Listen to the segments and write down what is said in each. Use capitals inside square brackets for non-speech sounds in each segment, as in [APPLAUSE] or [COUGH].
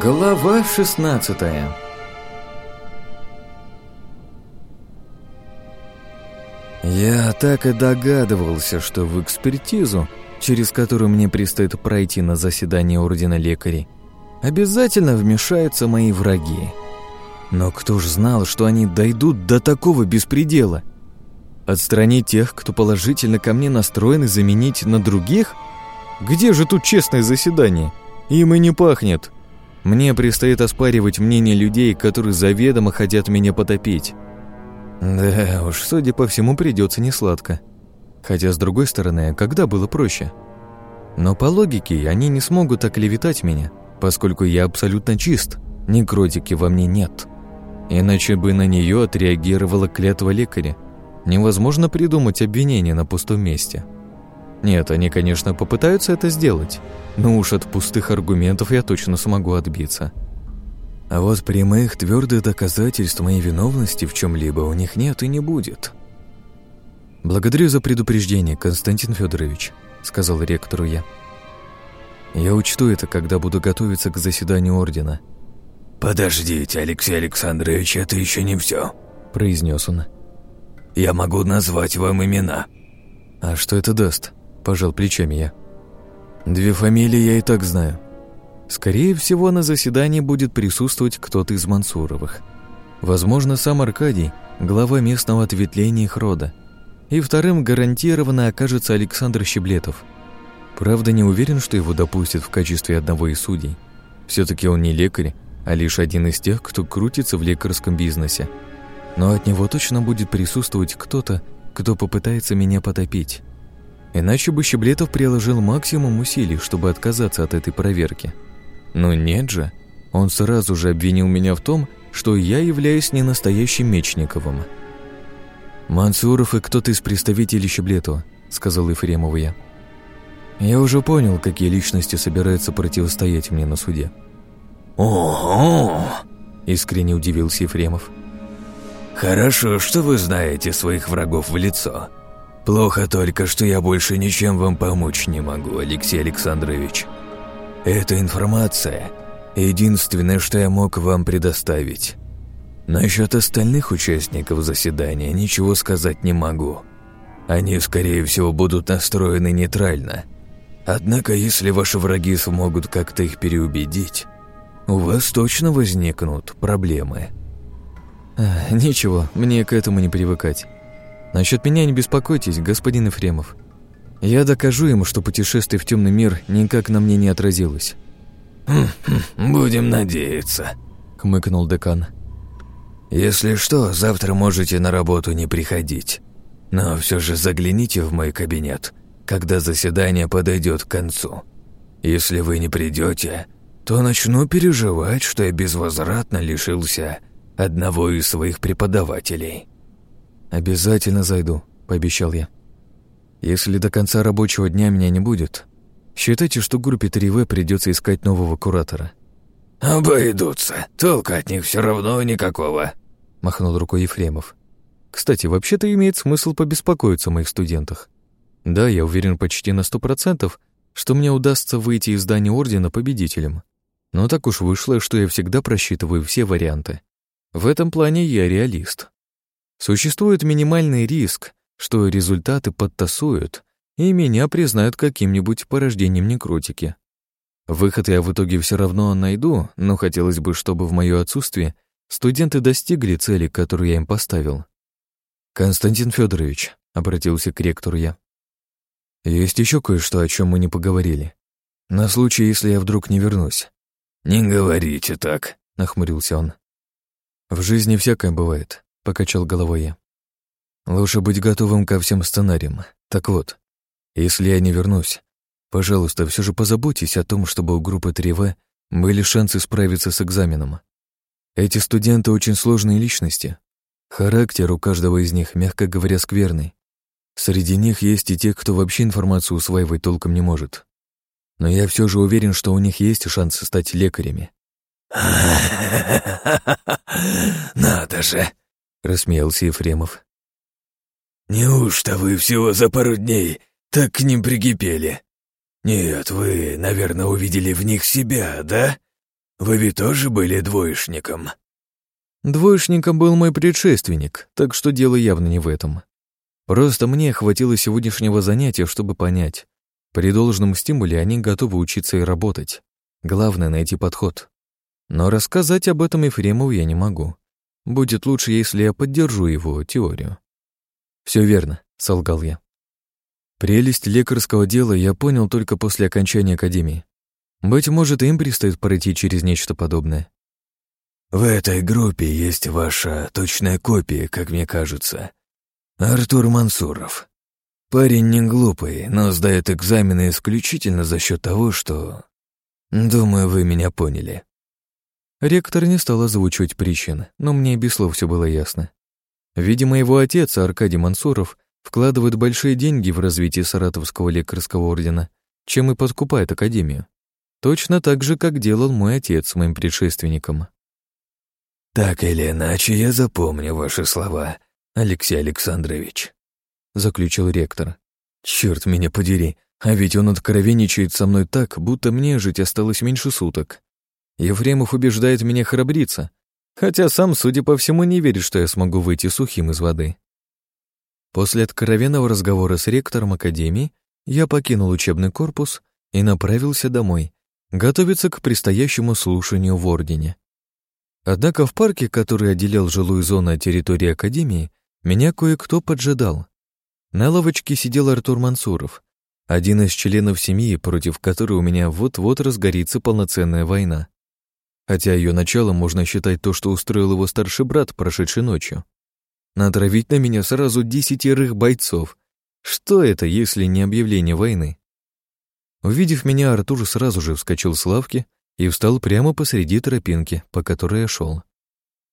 Глава 16 Я так и догадывался, что в экспертизу, через которую мне предстоит пройти на заседание Ордена Лекарей, обязательно вмешаются мои враги. Но кто ж знал, что они дойдут до такого беспредела? Отстранить тех, кто положительно ко мне настроен, и заменить на других? Где же тут честное заседание? Им и не пахнет. Мне предстоит оспаривать мнение людей, которые заведомо хотят меня потопить. Да уж, судя по всему, придется несладко. Хотя, с другой стороны, когда было проще? Но по логике, они не смогут оклеветать меня, поскольку я абсолютно чист, некротики во мне нет. Иначе бы на нее отреагировала клятва лекаря. Невозможно придумать обвинение на пустом месте. Нет, они, конечно, попытаются это сделать, но уж от пустых аргументов я точно смогу отбиться. А вот прямых твердых доказательств моей виновности в чем-либо у них нет и не будет. «Благодарю за предупреждение, Константин Федорович», — сказал ректору я. «Я учту это, когда буду готовиться к заседанию Ордена». «Подождите, Алексей Александрович, это еще не все», — произнес он. «Я могу назвать вам имена». «А что это даст?» — пожал плечами я. «Две фамилии я и так знаю. Скорее всего, на заседании будет присутствовать кто-то из Мансуровых. Возможно, сам Аркадий, глава местного ответвления их рода. И вторым гарантированно окажется Александр Щеблетов. Правда, не уверен, что его допустят в качестве одного из судей. Все-таки он не лекарь, а лишь один из тех, кто крутится в лекарском бизнесе. Но от него точно будет присутствовать кто-то, кто попытается меня потопить. Иначе бы Щеблетов приложил максимум усилий, чтобы отказаться от этой проверки. Но нет же, он сразу же обвинил меня в том, что я являюсь не настоящим Мечниковым. «Мансуров и кто-то из представителей Щеблетова», — сказал Ефремову я. «Я уже понял, какие личности собираются противостоять мне на суде». «Ого!» — искренне удивился Ефремов. «Хорошо, что вы знаете своих врагов в лицо. Плохо только, что я больше ничем вам помочь не могу, Алексей Александрович. Эта информация — единственное, что я мог вам предоставить. Насчет остальных участников заседания ничего сказать не могу. Они, скорее всего, будут настроены нейтрально. Однако, если ваши враги смогут как-то их переубедить, у вас точно возникнут проблемы. Ничего, мне к этому не привыкать. Насчет меня не беспокойтесь, господин Ефремов. Я докажу ему, что путешествие в темный мир никак на мне не отразилось. «Будем надеяться», — хмыкнул декан. «Если что, завтра можете на работу не приходить. Но все же загляните в мой кабинет, когда заседание подойдет к концу. Если вы не придете, то начну переживать, что я безвозвратно лишился одного из своих преподавателей». «Обязательно зайду», — пообещал я. Если до конца рабочего дня меня не будет, считайте, что группе 3В придется искать нового куратора. «Обойдутся. Толка от них все равно никакого», — махнул рукой Ефремов. «Кстати, вообще-то имеет смысл побеспокоиться о моих студентах. Да, я уверен почти на сто процентов, что мне удастся выйти из здания Ордена победителем. Но так уж вышло, что я всегда просчитываю все варианты. В этом плане я реалист. Существует минимальный риск, что результаты подтасуют, и меня признают каким-нибудь порождением некротики. Выход я в итоге все равно найду, но хотелось бы, чтобы в мое отсутствие студенты достигли цели, которую я им поставил. «Константин Федорович, обратился к ректору я. «Есть еще кое-что, о чем мы не поговорили. На случай, если я вдруг не вернусь». «Не говорите так», — нахмурился он. «В жизни всякое бывает», — покачал головой я. Лучше быть готовым ко всем сценариям. Так вот, если я не вернусь, пожалуйста, все же позаботьтесь о том, чтобы у группы 3В были шансы справиться с экзаменом. Эти студенты очень сложные личности. Характер у каждого из них, мягко говоря, скверный. Среди них есть и те, кто вообще информацию усваивать толком не может. Но я все же уверен, что у них есть шансы стать лекарями. [LAUGHS] «Надо же!» — рассмеялся Ефремов. «Неужто вы всего за пару дней так к ним прикипели? Нет, вы, наверное, увидели в них себя, да? вы ведь тоже были двоечником?» Двоечником был мой предшественник, так что дело явно не в этом. Просто мне хватило сегодняшнего занятия, чтобы понять. При должном стимуле они готовы учиться и работать. Главное — найти подход. Но рассказать об этом Ефремову я не могу. Будет лучше, если я поддержу его теорию. Все верно», — солгал я. Прелесть лекарского дела я понял только после окончания академии. Быть может, им предстоит пройти через нечто подобное. В этой группе есть ваша точная копия, как мне кажется. Артур Мансуров. Парень не глупый, но сдает экзамены исключительно за счет того, что... Думаю, вы меня поняли. Ректор не стал озвучивать причины, но мне без слов все было ясно. Видимо, его отец, Аркадий Мансуров, вкладывает большие деньги в развитие Саратовского лекарского ордена, чем и подкупает Академию. Точно так же, как делал мой отец с моим предшественником. «Так или иначе, я запомню ваши слова, Алексей Александрович», — заключил ректор. «Черт меня подери, а ведь он откровенничает со мной так, будто мне жить осталось меньше суток. Ефремов убеждает меня храбриться, хотя сам, судя по всему, не верит, что я смогу выйти сухим из воды». После откровенного разговора с ректором Академии я покинул учебный корпус и направился домой, готовиться к предстоящему слушанию в Ордене. Однако в парке, который отделял жилую зону от территории Академии, меня кое-кто поджидал. На лавочке сидел Артур Мансуров, один из членов семьи, против которой у меня вот-вот разгорится полноценная война. Хотя ее началом можно считать то, что устроил его старший брат прошедшей ночью. Натравить на меня сразу десятерых бойцов. Что это, если не объявление войны? Увидев меня, Артур сразу же вскочил с лавки и встал прямо посреди тропинки, по которой я шел.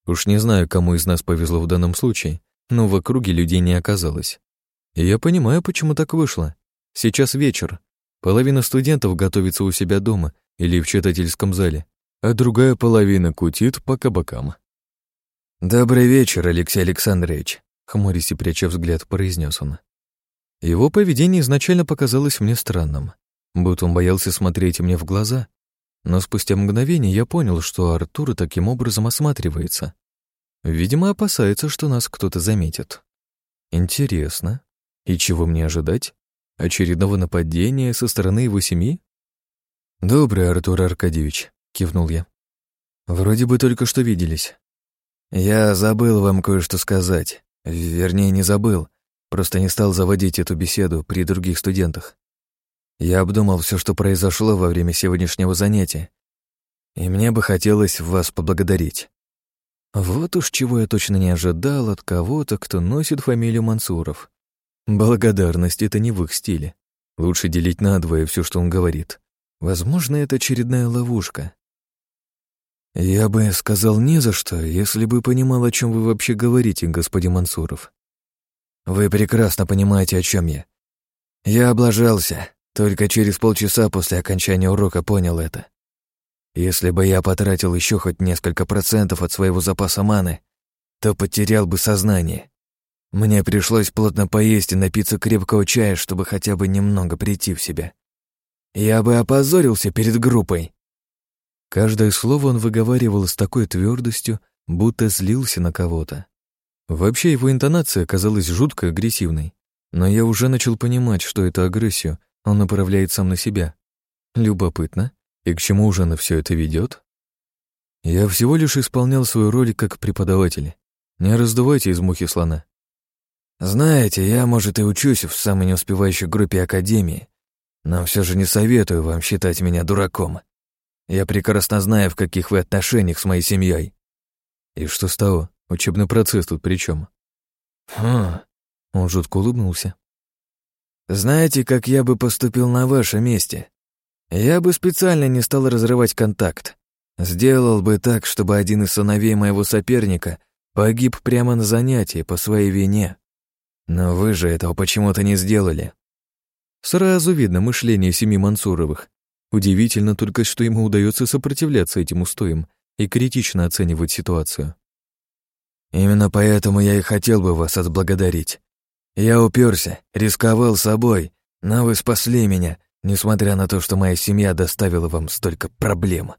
Уж не знаю, кому из нас повезло в данном случае, но в округе людей не оказалось. И я понимаю, почему так вышло. Сейчас вечер. Половина студентов готовится у себя дома или в читательском зале, а другая половина кутит по кабакам. «Добрый вечер, Алексей Александрович», — хмурясь и пряча взгляд, произнес он. Его поведение изначально показалось мне странным, будто он боялся смотреть мне в глаза но спустя мгновение я понял, что Артур таким образом осматривается. Видимо, опасается, что нас кто-то заметит. Интересно. И чего мне ожидать? Очередного нападения со стороны его семьи? «Добрый, Артур Аркадьевич», — кивнул я. «Вроде бы только что виделись. Я забыл вам кое-что сказать. Вернее, не забыл, просто не стал заводить эту беседу при других студентах. Я обдумал все, что произошло во время сегодняшнего занятия, и мне бы хотелось вас поблагодарить. Вот уж чего я точно не ожидал от кого-то, кто носит фамилию Мансуров. Благодарность — это не в их стиле. Лучше делить надвое все, что он говорит. Возможно, это очередная ловушка. Я бы сказал не за что, если бы понимал, о чем вы вообще говорите, господин Мансуров. Вы прекрасно понимаете, о чем я. Я облажался, только через полчаса после окончания урока понял это. Если бы я потратил еще хоть несколько процентов от своего запаса маны, то потерял бы сознание. Мне пришлось плотно поесть и напиться крепкого чая, чтобы хотя бы немного прийти в себя. Я бы опозорился перед группой. Каждое слово он выговаривал с такой твердостью, будто злился на кого-то. Вообще его интонация казалась жутко агрессивной, но я уже начал понимать, что эту агрессию он направляет сам на себя. Любопытно. И к чему уже на все это ведет? Я всего лишь исполнял свою роль как преподаватель. Не раздувайте из мухи слона. Знаете, я, может, и учусь в самой неуспевающей группе Академии, но все же не советую вам считать меня дураком. Я прекрасно знаю, в каких вы отношениях с моей семьей. И что с того? Учебный процесс тут при чем? Хм. Он жутко улыбнулся. Знаете, как я бы поступил на вашем месте? Я бы специально не стал разрывать контакт. Сделал бы так, чтобы один из сыновей моего соперника погиб прямо на занятии по своей вине. Но вы же этого почему-то не сделали. Сразу видно мышление семьи Мансуровых. Удивительно только, что ему удается сопротивляться этим устоям и критично оценивать ситуацию. Именно поэтому я и хотел бы вас отблагодарить. Я уперся, рисковал собой, но вы спасли меня, несмотря на то, что моя семья доставила вам столько проблем.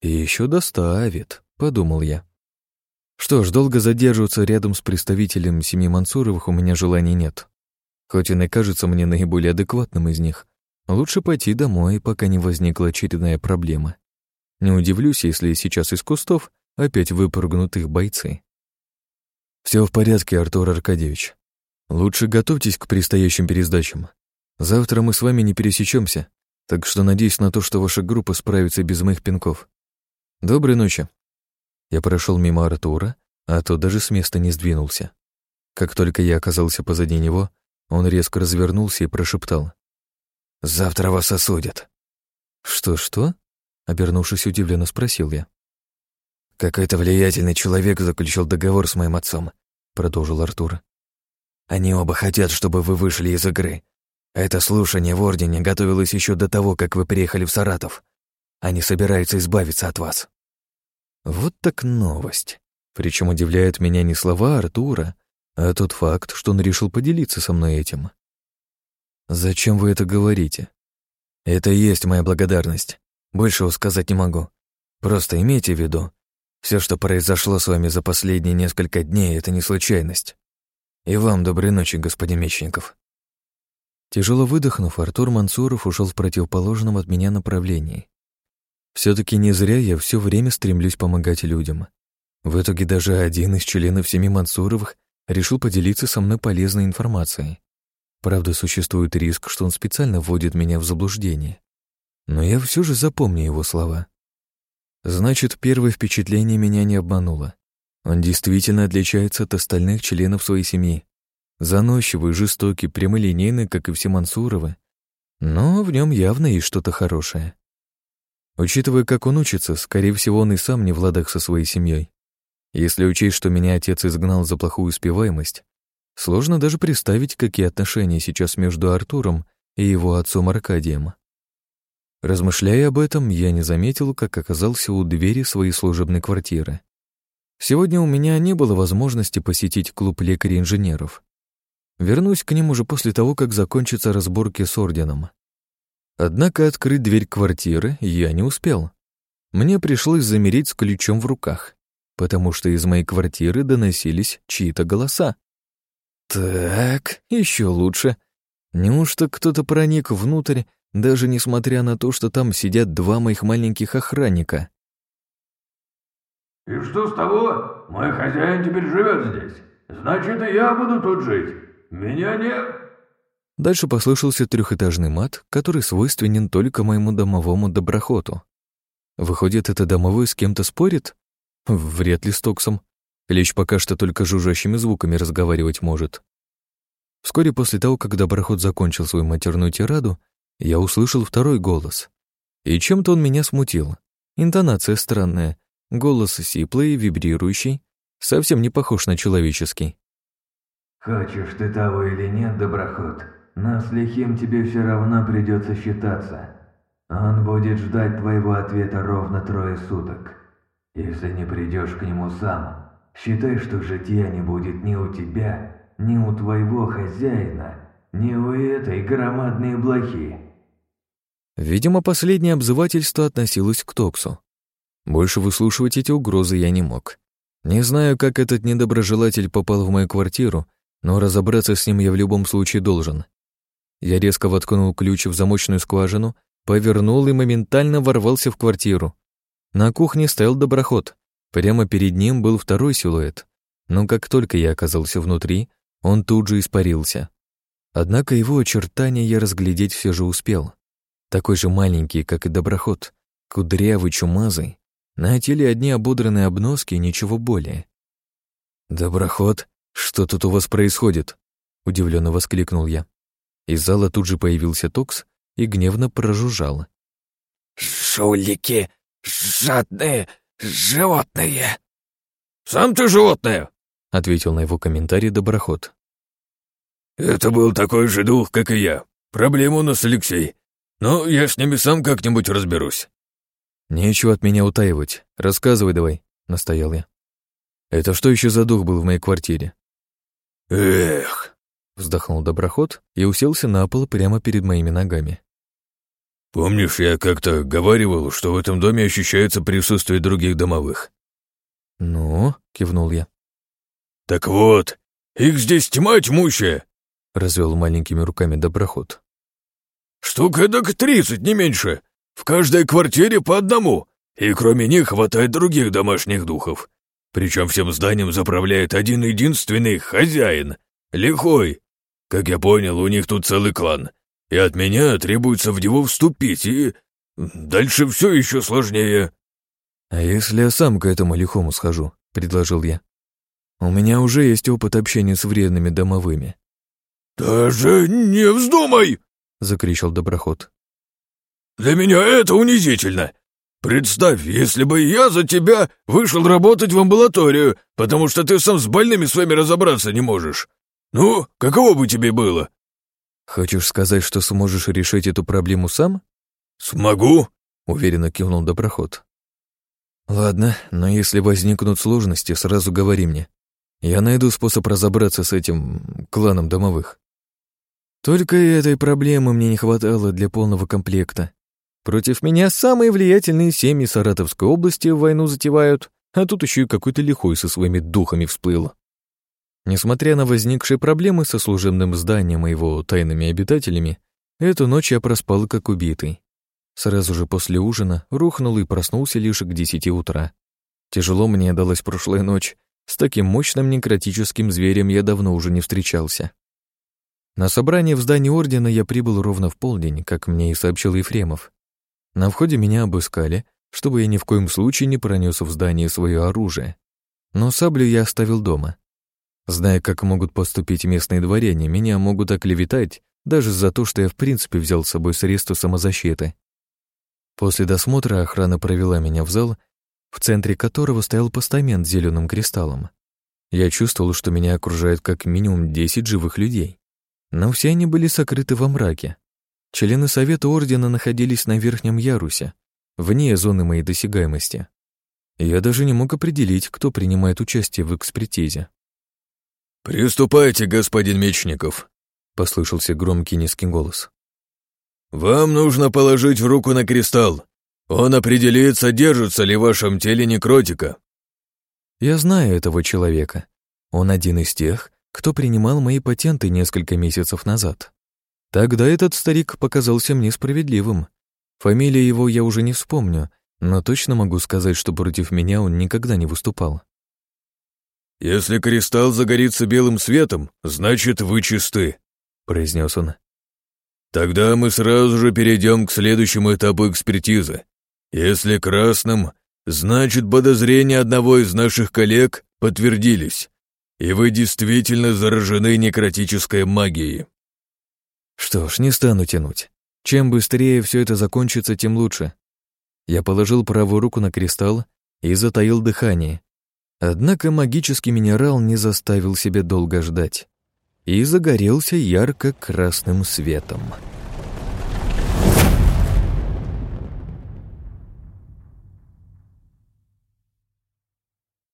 И еще доставит, подумал я. Что ж, долго задерживаться рядом с представителем семьи Мансуровых у меня желаний нет. Хоть он и кажется мне наиболее адекватным из них, лучше пойти домой, пока не возникла очередная проблема. Не удивлюсь, если сейчас из кустов опять выпрыгнут их бойцы. Все в порядке, Артур Аркадьевич. Лучше готовьтесь к предстоящим пересдачам. Завтра мы с вами не пересечемся, так что надеюсь на то, что ваша группа справится без моих пинков. Доброй ночи. Я прошел мимо Артура, а тот даже с места не сдвинулся. Как только я оказался позади него, он резко развернулся и прошептал. «Завтра вас осудят». «Что-что?» — обернувшись удивленно спросил я. «Какой-то влиятельный человек заключил договор с моим отцом», — продолжил Артур. «Они оба хотят, чтобы вы вышли из игры. Это слушание в Ордене готовилось еще до того, как вы приехали в Саратов. Они собираются избавиться от вас». Вот так новость. Причем удивляет меня не слова Артура, а тот факт, что он решил поделиться со мной этим. «Зачем вы это говорите?» «Это и есть моя благодарность. Большего сказать не могу. Просто имейте в виду, все, что произошло с вами за последние несколько дней, это не случайность. И вам доброй ночи, господин Мечников». Тяжело выдохнув, Артур Мансуров ушел в противоположном от меня направлении. Все-таки не зря я все время стремлюсь помогать людям. В итоге даже один из членов семьи Мансуровых решил поделиться со мной полезной информацией. Правда, существует риск, что он специально вводит меня в заблуждение. Но я все же запомню его слова. Значит, первое впечатление меня не обмануло. Он действительно отличается от остальных членов своей семьи. Заносчивый, жестокий, прямолинейный, как и все Мансуровы. Но в нем явно есть что-то хорошее. Учитывая, как он учится, скорее всего, он и сам не в ладах со своей семьей. Если учесть, что меня отец изгнал за плохую успеваемость, сложно даже представить, какие отношения сейчас между Артуром и его отцом Аркадием. Размышляя об этом, я не заметил, как оказался у двери своей служебной квартиры. Сегодня у меня не было возможности посетить клуб лекарей-инженеров. Вернусь к ним уже после того, как закончатся разборки с орденом. Однако открыть дверь квартиры я не успел. Мне пришлось замереть с ключом в руках, потому что из моей квартиры доносились чьи-то голоса. Так, еще лучше. Неужто кто-то проник внутрь, даже несмотря на то, что там сидят два моих маленьких охранника? «И что с того? Мой хозяин теперь живет здесь. Значит, и я буду тут жить. Меня не...» Дальше послышался трехэтажный мат, который свойственен только моему домовому доброхоту. Выходит, это домовой с кем-то спорит? Вряд ли с Токсом. Клещ пока что только жужжащими звуками разговаривать может. Вскоре после того, как доброхот закончил свою матерную тираду, я услышал второй голос. И чем-то он меня смутил. Интонация странная, голос сиплый, вибрирующий, совсем не похож на человеческий. «Хочешь ты того или нет, доброход, но с лихим тебе все равно придется считаться. Он будет ждать твоего ответа ровно трое суток. Если не придешь к нему сам, считай, что житья не будет ни у тебя, ни у твоего хозяина, ни у этой громадной блохи. Видимо, последнее обзывательство относилось к Токсу. Больше выслушивать эти угрозы я не мог. Не знаю, как этот недоброжелатель попал в мою квартиру, но разобраться с ним я в любом случае должен. Я резко воткнул ключ в замочную скважину, повернул и моментально ворвался в квартиру. На кухне стоял доброход. Прямо перед ним был второй силуэт. Но как только я оказался внутри, он тут же испарился. Однако его очертания я разглядеть все же успел. Такой же маленький, как и доброход, кудрявый, чумазый. На теле одни ободранные обноски и ничего более. «Доброход, что тут у вас происходит?» — удивленно воскликнул я. Из зала тут же появился Токс и гневно прожужжал. «Жулики! Жадные! Животные!» «Сам ты животное!» — ответил на его комментарий доброход. «Это был такой же дух, как и я. Проблема у нас, Алексей. Но я с ними сам как-нибудь разберусь». «Нечего от меня утаивать. Рассказывай давай», — настоял я. «Это что еще за дух был в моей квартире?» «Эх!» Вздохнул доброход и уселся на пол прямо перед моими ногами. «Помнишь, я как-то говаривал, что в этом доме ощущается присутствие других домовых?» «Ну?» — кивнул я. «Так вот, их здесь тьма тьмущая!» — развел маленькими руками доброход. «Штук эдак тридцать, не меньше. В каждой квартире по одному. И кроме них хватает других домашних духов. Причем всем зданием заправляет один единственный хозяин, лихой. Как я понял, у них тут целый клан. И от меня требуется в него вступить, и... Дальше все еще сложнее. «А если я сам к этому лихому схожу?» — предложил я. «У меня уже есть опыт общения с вредными домовыми». «Даже не вздумай!» — закричал доброход. «Для меня это унизительно. Представь, если бы я за тебя вышел работать в амбулаторию, потому что ты сам с больными своими разобраться не можешь. Ну, каково бы тебе было?» «Хочешь сказать, что сможешь решить эту проблему сам?» «Смогу», — уверенно кивнул доброход. «Ладно, но если возникнут сложности, сразу говори мне. Я найду способ разобраться с этим кланом домовых. Только этой проблемы мне не хватало для полного комплекта. Против меня самые влиятельные семьи Саратовской области в войну затевают, а тут еще и какой-то лихой со своими духами всплыл. Несмотря на возникшие проблемы со служебным зданием и его тайными обитателями, эту ночь я проспал как убитый. Сразу же после ужина рухнул и проснулся лишь к десяти утра. Тяжело мне далась прошлая ночь. С таким мощным некротическим зверем я давно уже не встречался. На собрание в здании ордена я прибыл ровно в полдень, как мне и сообщил Ефремов. На входе меня обыскали, чтобы я ни в коем случае не пронес в здание свое оружие. Но саблю я оставил дома. Зная, как могут поступить местные дворяне, меня могут оклеветать даже за то, что я в принципе взял с собой средства самозащиты. После досмотра охрана провела меня в зал, в центре которого стоял постамент с зеленым кристаллом. Я чувствовал, что меня окружает как минимум 10 живых людей. Но все они были сокрыты во мраке, Члены Совета Ордена находились на верхнем ярусе, вне зоны моей досягаемости. Я даже не мог определить, кто принимает участие в экспертизе. «Приступайте, господин Мечников», — послышался громкий низкий голос. «Вам нужно положить руку на кристалл. Он определит, содержится ли в вашем теле некротика». Я знаю этого человека. Он один из тех, кто принимал мои патенты несколько месяцев назад. Тогда этот старик показался мне справедливым. Фамилии его я уже не вспомню, но точно могу сказать, что против меня он никогда не выступал. «Если кристалл загорится белым светом, значит, вы чисты», — произнес он. «Тогда мы сразу же перейдем к следующему этапу экспертизы. Если красным, значит, подозрения одного из наших коллег подтвердились, и вы действительно заражены некротической магией». Что ж, не стану тянуть. Чем быстрее все это закончится, тем лучше. Я положил правую руку на кристалл и затаил дыхание. Однако магический минерал не заставил себя долго ждать и загорелся ярко-красным светом.